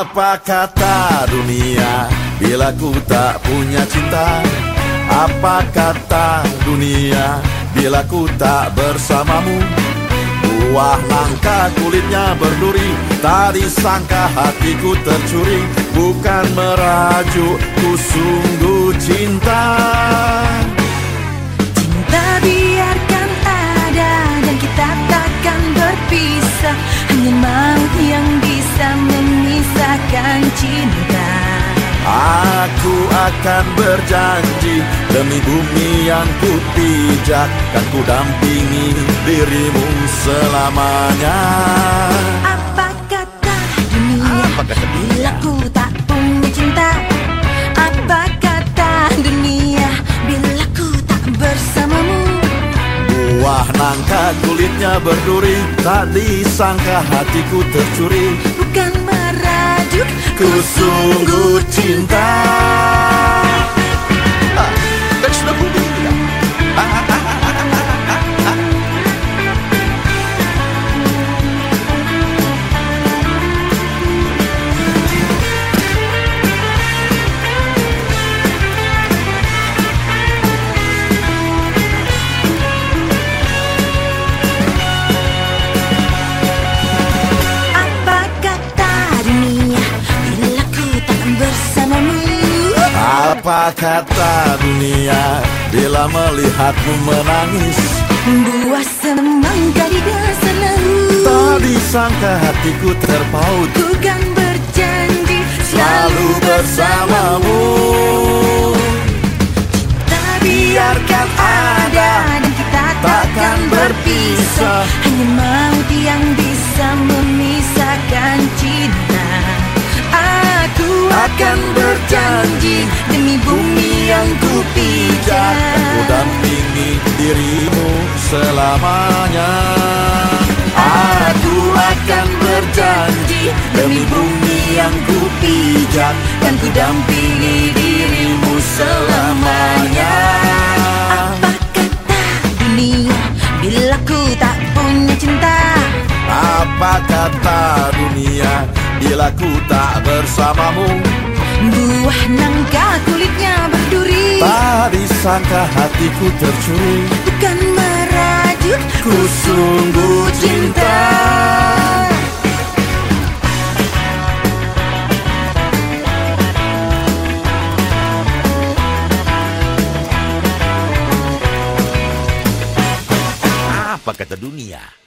Apa kata dunia bila ku tak punya cinta? Apa kata dunia bila ku tak bersamamu? Buah nangka kulitnya berduri Tak disangka hatiku tercuri Bukan merajuk ku Aku akan berjanji Demi bumi yang ku pijak Kan ku dampingi dirimu selamanya. Apa kata dunia Apa kata dunia? Bila ku tak punya cinta? Apa kata dunia Bila ku tak bersamamu? Buah nangka kulitnya berduri Tak disangka hatiku tercuri. Bukan merajuk Ku sungguh cinta Apa kata dunia Bila melihatmu menangis. Buah semangka di dasar laut Tak disangka hatiku terpaut. Ku kan berjanji Selalu bersamamu. Tak biarkan ada Dan kita takkan berpisah. Hanya maut yang bisa memisahkan cinta. Aku akan berjanji selamanya Aku akan berjanji Demi bumi yang ku pijak Dan ku dampingi dirimu selamanya. Apa kata dunia Bila ku tak punya cinta? Apa kata dunia Bila ku tak bersamamu? Buah nangka kulitnya berduri. Tak disangka hatiku tercuri. Bukan Ku sungguh cinta Apa kata dunia?